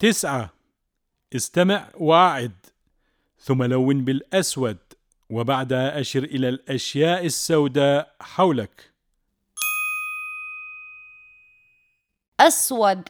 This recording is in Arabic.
تسعة. استمع واعد. ثم لون بالأسود وبعدها أشر إلى الأشياء السوداء حولك. أسود.